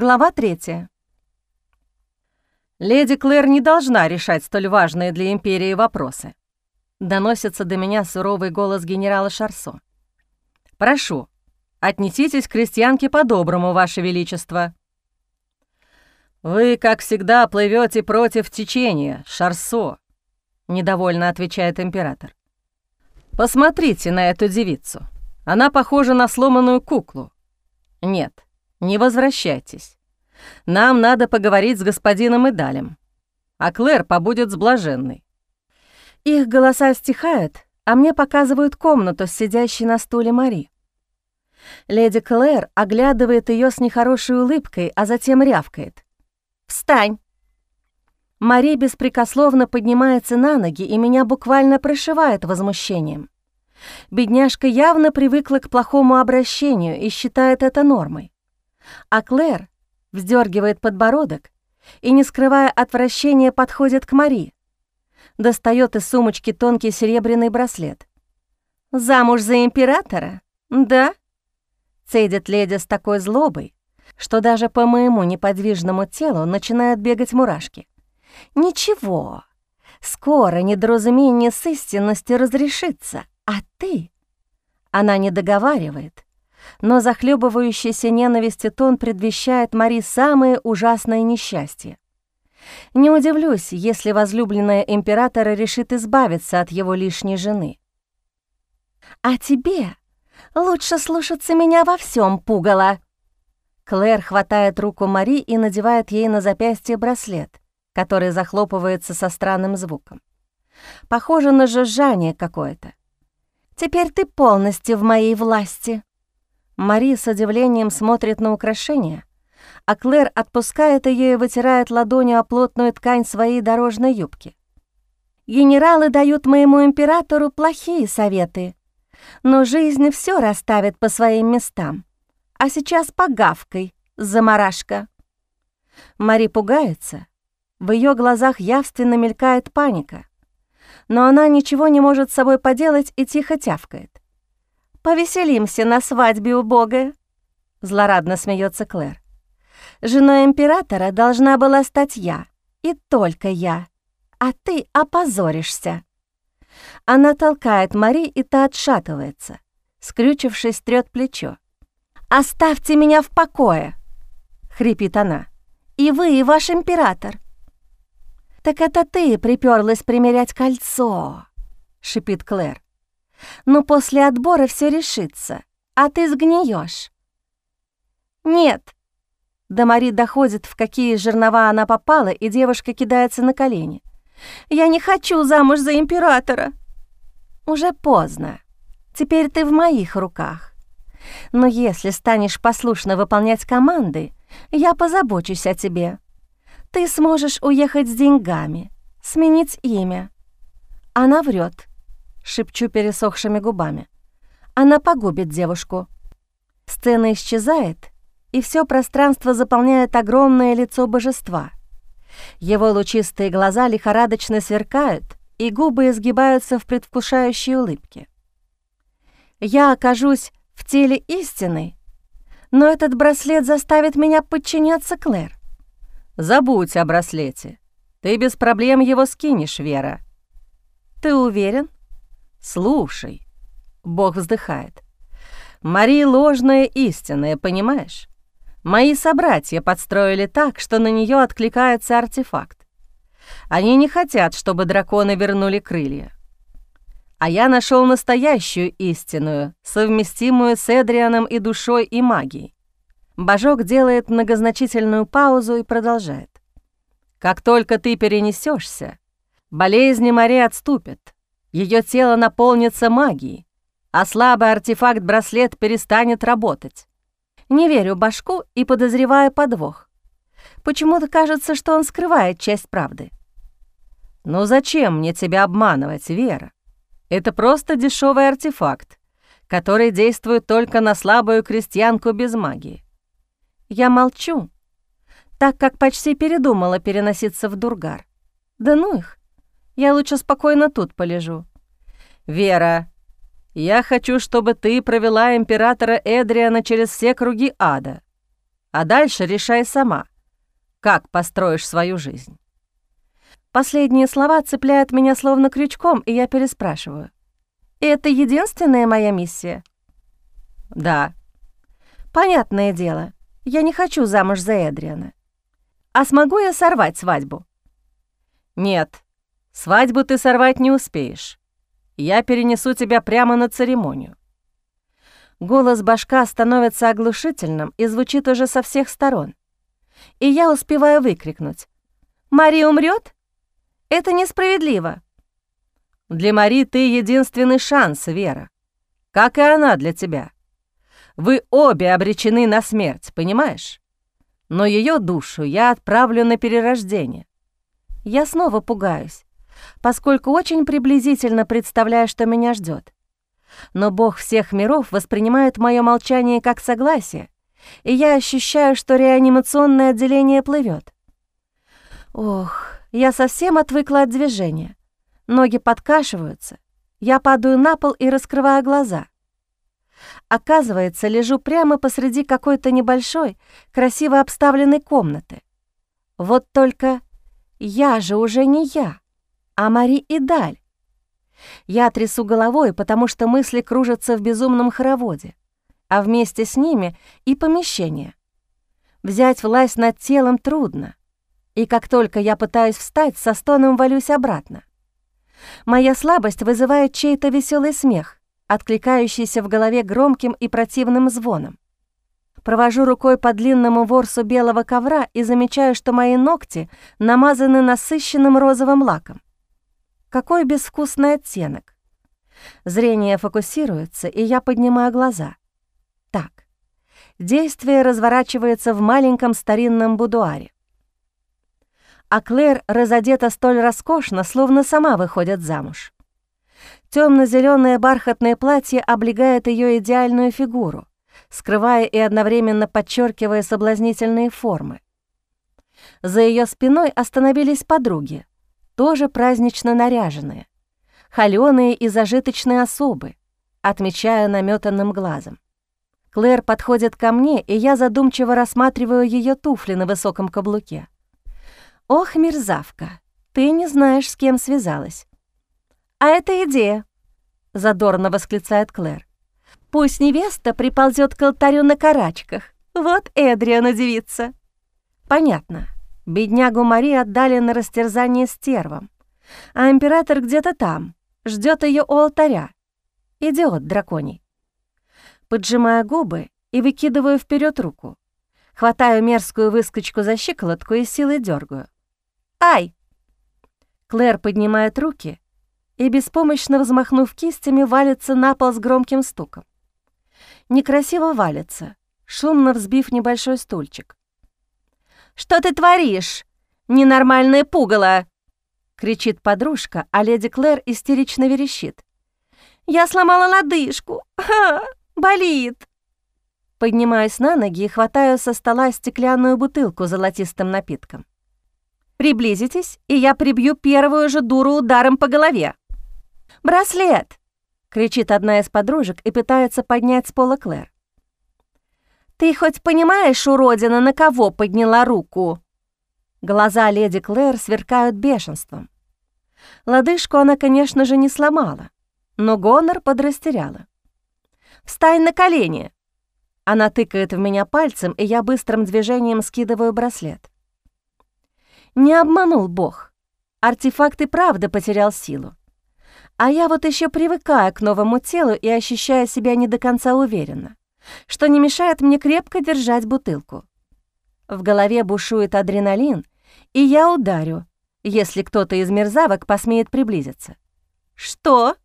Глава третья. «Леди Клэр не должна решать столь важные для Империи вопросы», — доносится до меня суровый голос генерала Шарсо. «Прошу, отнеситесь к крестьянке по-доброму, Ваше Величество». «Вы, как всегда, плывете против течения, Шарсо», — недовольно отвечает император. «Посмотрите на эту девицу. Она похожа на сломанную куклу. Нет, не возвращайтесь. Нам надо поговорить с господином Идалем, а Клэр побудет с блаженной». Их голоса стихают, а мне показывают комнату с сидящей на стуле Мари. Леди Клэр оглядывает ее с нехорошей улыбкой, а затем рявкает. «Встань!» Мари беспрекословно поднимается на ноги и меня буквально прошивает возмущением. Бедняжка явно привыкла к плохому обращению и считает это нормой. А Клэр вздергивает подбородок и, не скрывая отвращения, подходит к Мари. Достает из сумочки тонкий серебряный браслет. «Замуж за императора? Да?» Цедит леди с такой злобой, что даже по моему неподвижному телу начинают бегать мурашки. «Ничего, скоро недоразумение с истинностью разрешится, а ты...» Она не договаривает, но захлебывающийся ненависти тон предвещает Мари самое ужасное несчастье. Не удивлюсь, если возлюбленная императора решит избавиться от его лишней жены. «А тебе лучше слушаться меня во всем, пугало!» Клэр хватает руку Мари и надевает ей на запястье браслет, который захлопывается со странным звуком. Похоже на жужжание какое-то. «Теперь ты полностью в моей власти!» Мари с удивлением смотрит на украшение, а Клэр отпускает ее и вытирает ладонью о плотную ткань своей дорожной юбки. «Генералы дают моему императору плохие советы, но жизнь все расставит по своим местам. А сейчас погавкой, заморашка». Мари пугается. В ее глазах явственно мелькает паника. Но она ничего не может с собой поделать и тихо тявкает. Повеселимся на свадьбе убогая!» Злорадно смеется Клэр. «Женой императора должна была стать я, и только я, а ты опозоришься!» Она толкает Мари, и та отшатывается. Скрючившись, трёт плечо. «Оставьте меня в покое!» — хрипит она. «И вы, и ваш император!» «Так это ты приперлась примерять кольцо!» — шипит Клэр но после отбора все решится, а ты сгниешь. Нет. До Мари доходит, в какие жернова она попала, и девушка кидается на колени. Я не хочу замуж за императора. Уже поздно. Теперь ты в моих руках. Но если станешь послушно выполнять команды, я позабочусь о тебе. Ты сможешь уехать с деньгами, сменить имя. Она врет шепчу пересохшими губами. Она погубит девушку. Сцена исчезает, и все пространство заполняет огромное лицо божества. Его лучистые глаза лихорадочно сверкают, и губы изгибаются в предвкушающей улыбке. Я окажусь в теле истины, но этот браслет заставит меня подчиняться Клэр. Забудь о браслете. Ты без проблем его скинешь, Вера. Ты уверен? «Слушай», — Бог вздыхает, — «Мари ложная истинная, понимаешь? Мои собратья подстроили так, что на нее откликается артефакт. Они не хотят, чтобы драконы вернули крылья. А я нашел настоящую истинную, совместимую с Эдрианом и душой, и магией. Божок делает многозначительную паузу и продолжает. «Как только ты перенесешься, болезни Мари отступят, ее тело наполнится магией, а слабый артефакт-браслет перестанет работать. Не верю башку и подозреваю подвох. Почему-то кажется, что он скрывает часть правды. «Ну зачем мне тебя обманывать, Вера? Это просто дешевый артефакт, который действует только на слабую крестьянку без магии». Я молчу, так как почти передумала переноситься в Дургар. Да ну их, я лучше спокойно тут полежу. Вера, я хочу, чтобы ты провела императора Эдриана через все круги ада. А дальше решай сама, как построишь свою жизнь. Последние слова цепляют меня словно крючком, и я переспрашиваю. «Это единственная моя миссия?» «Да». «Понятное дело. Я не хочу замуж за Эдриана. А смогу я сорвать свадьбу?» «Нет, свадьбу ты сорвать не успеешь. Я перенесу тебя прямо на церемонию». Голос башка становится оглушительным и звучит уже со всех сторон. И я успеваю выкрикнуть. «Мари умрет? Это несправедливо!» «Для Мари ты единственный шанс, Вера. Как и она для тебя. Вы обе обречены на смерть, понимаешь? Но ее душу я отправлю на перерождение». Я снова пугаюсь, поскольку очень приблизительно представляю, что меня ждет. Но Бог всех миров воспринимает мое молчание как согласие, и я ощущаю, что реанимационное отделение плывет. Ох, я совсем отвыкла от движения. Ноги подкашиваются. Я падаю на пол и раскрываю глаза. Оказывается, лежу прямо посреди какой-то небольшой, красиво обставленной комнаты. Вот только я же уже не я, а Мари и Даль. Я трясу головой, потому что мысли кружатся в безумном хороводе, а вместе с ними и помещение. Взять власть над телом трудно, и как только я пытаюсь встать, со стоном валюсь обратно. Моя слабость вызывает чей-то веселый смех, откликающийся в голове громким и противным звоном. Провожу рукой по длинному ворсу белого ковра и замечаю, что мои ногти намазаны насыщенным розовым лаком. Какой безвкусный оттенок. Зрение фокусируется, и я поднимаю глаза. Так, действие разворачивается в маленьком старинном будуаре а Клэр разодета столь роскошно, словно сама выходит замуж. Темно-зеленое бархатное платье облегает ее идеальную фигуру, скрывая и одновременно подчеркивая соблазнительные формы. За ее спиной остановились подруги, тоже празднично наряженные, холёные и зажиточные особы, отмечая наметанным глазом. Клэр подходит ко мне, и я задумчиво рассматриваю ее туфли на высоком каблуке. «Ох, мерзавка, ты не знаешь, с кем связалась». «А это идея», — задорно восклицает Клэр. «Пусть невеста приползет к алтарю на карачках. Вот Эдриан удивится». «Понятно. Беднягу Мари отдали на растерзание стервам, а император где-то там, ждет ее у алтаря. Идиот драконий». Поджимая губы и выкидываю вперед руку. Хватаю мерзкую выскочку за щиколотку и силой дергаю. «Ай!» Клэр поднимает руки и, беспомощно взмахнув кистями, валится на пол с громким стуком. Некрасиво валится, шумно взбив небольшой стульчик. «Что ты творишь, ненормальное пугало?» — кричит подружка, а леди Клэр истерично верещит. «Я сломала лодыжку! Ха, болит!» Поднимаюсь на ноги и хватаю со стола стеклянную бутылку с золотистым напитком. Приблизитесь, и я прибью первую же дуру ударом по голове. «Браслет!» — кричит одна из подружек и пытается поднять с пола Клэр. «Ты хоть понимаешь, уродина, на кого подняла руку?» Глаза леди Клэр сверкают бешенством. Лодыжку она, конечно же, не сломала, но гонор подрастеряла. «Встань на колени!» Она тыкает в меня пальцем, и я быстрым движением скидываю браслет. Не обманул Бог. Артефакт и правда потерял силу. А я вот еще привыкаю к новому телу и ощущаю себя не до конца уверенно, что не мешает мне крепко держать бутылку. В голове бушует адреналин, и я ударю, если кто-то из мерзавок посмеет приблизиться. «Что?»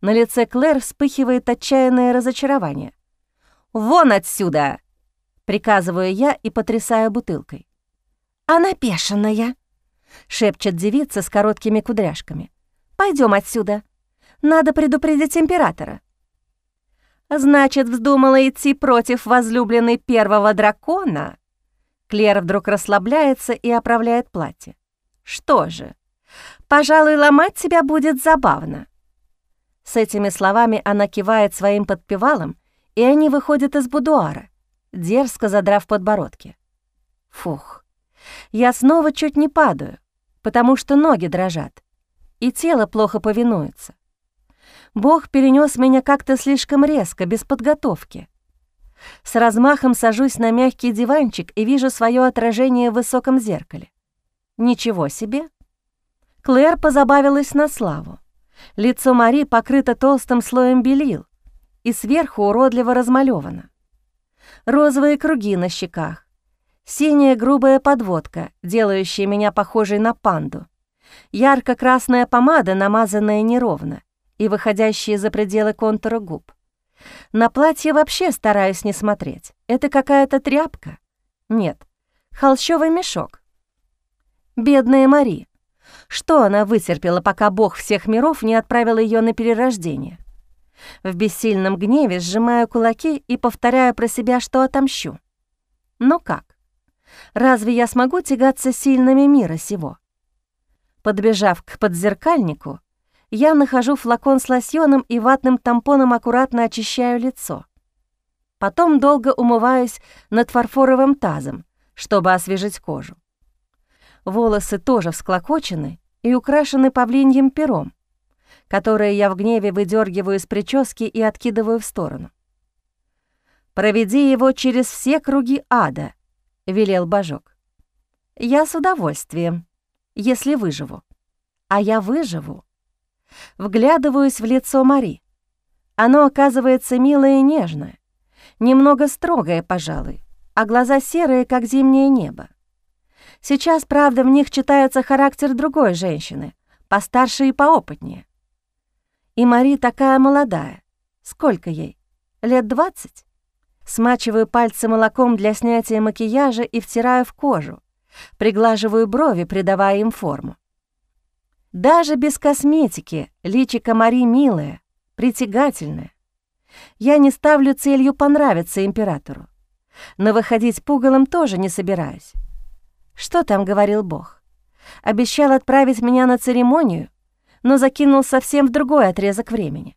На лице Клэр вспыхивает отчаянное разочарование. «Вон отсюда!» — приказываю я и потрясаю бутылкой. «Она бешеная», — шепчет девица с короткими кудряшками. Пойдем отсюда. Надо предупредить императора». «Значит, вздумала идти против возлюбленной первого дракона?» Клер вдруг расслабляется и оправляет платье. «Что же, пожалуй, ломать тебя будет забавно». С этими словами она кивает своим подпевалом, и они выходят из будуара, дерзко задрав подбородки. Фух, я снова чуть не падаю, потому что ноги дрожат, и тело плохо повинуется. Бог перенес меня как-то слишком резко, без подготовки. С размахом сажусь на мягкий диванчик и вижу свое отражение в высоком зеркале. Ничего себе! Клэр позабавилась на славу. Лицо Мари покрыто толстым слоем белил и сверху уродливо размалёвано. Розовые круги на щеках, синяя грубая подводка, делающая меня похожей на панду, ярко-красная помада, намазанная неровно и выходящая за пределы контура губ. На платье вообще стараюсь не смотреть. Это какая-то тряпка. Нет, холщовый мешок. Бедная Мари. Что она вытерпела, пока бог всех миров не отправил ее на перерождение? В бессильном гневе сжимаю кулаки и повторяю про себя, что отомщу. Но как? Разве я смогу тягаться сильными мира сего? Подбежав к подзеркальнику, я нахожу флакон с лосьоном и ватным тампоном аккуратно очищаю лицо. Потом долго умываюсь над фарфоровым тазом, чтобы освежить кожу. Волосы тоже всклокочены и украшены павлиньим пером, которое я в гневе выдергиваю из прически и откидываю в сторону. «Проведи его через все круги ада», — велел Божок. «Я с удовольствием, если выживу. А я выживу». Вглядываюсь в лицо Мари. Оно оказывается милое и нежное, немного строгое, пожалуй, а глаза серые, как зимнее небо. Сейчас, правда, в них читается характер другой женщины, постарше и поопытнее. И Мари такая молодая. Сколько ей? Лет двадцать? Смачиваю пальцы молоком для снятия макияжа и втираю в кожу. Приглаживаю брови, придавая им форму. Даже без косметики личико Мари милое, притягательное. Я не ставлю целью понравиться императору, но выходить пугалом тоже не собираюсь. Что там говорил Бог? Обещал отправить меня на церемонию, но закинул совсем в другой отрезок времени.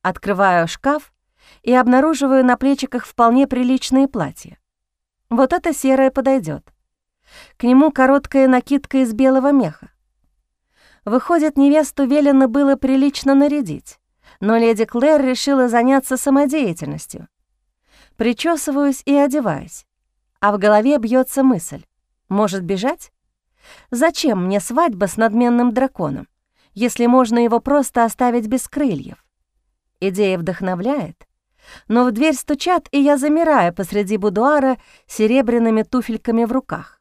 Открываю шкаф и обнаруживаю на плечиках вполне приличные платья. Вот это серое подойдет. К нему короткая накидка из белого меха. Выходит, невесту велено было прилично нарядить, но леди Клэр решила заняться самодеятельностью. Причесываюсь и одеваюсь а в голове бьется мысль. Может бежать? Зачем мне свадьба с надменным драконом, если можно его просто оставить без крыльев? Идея вдохновляет, но в дверь стучат, и я замираю посреди будуара серебряными туфельками в руках.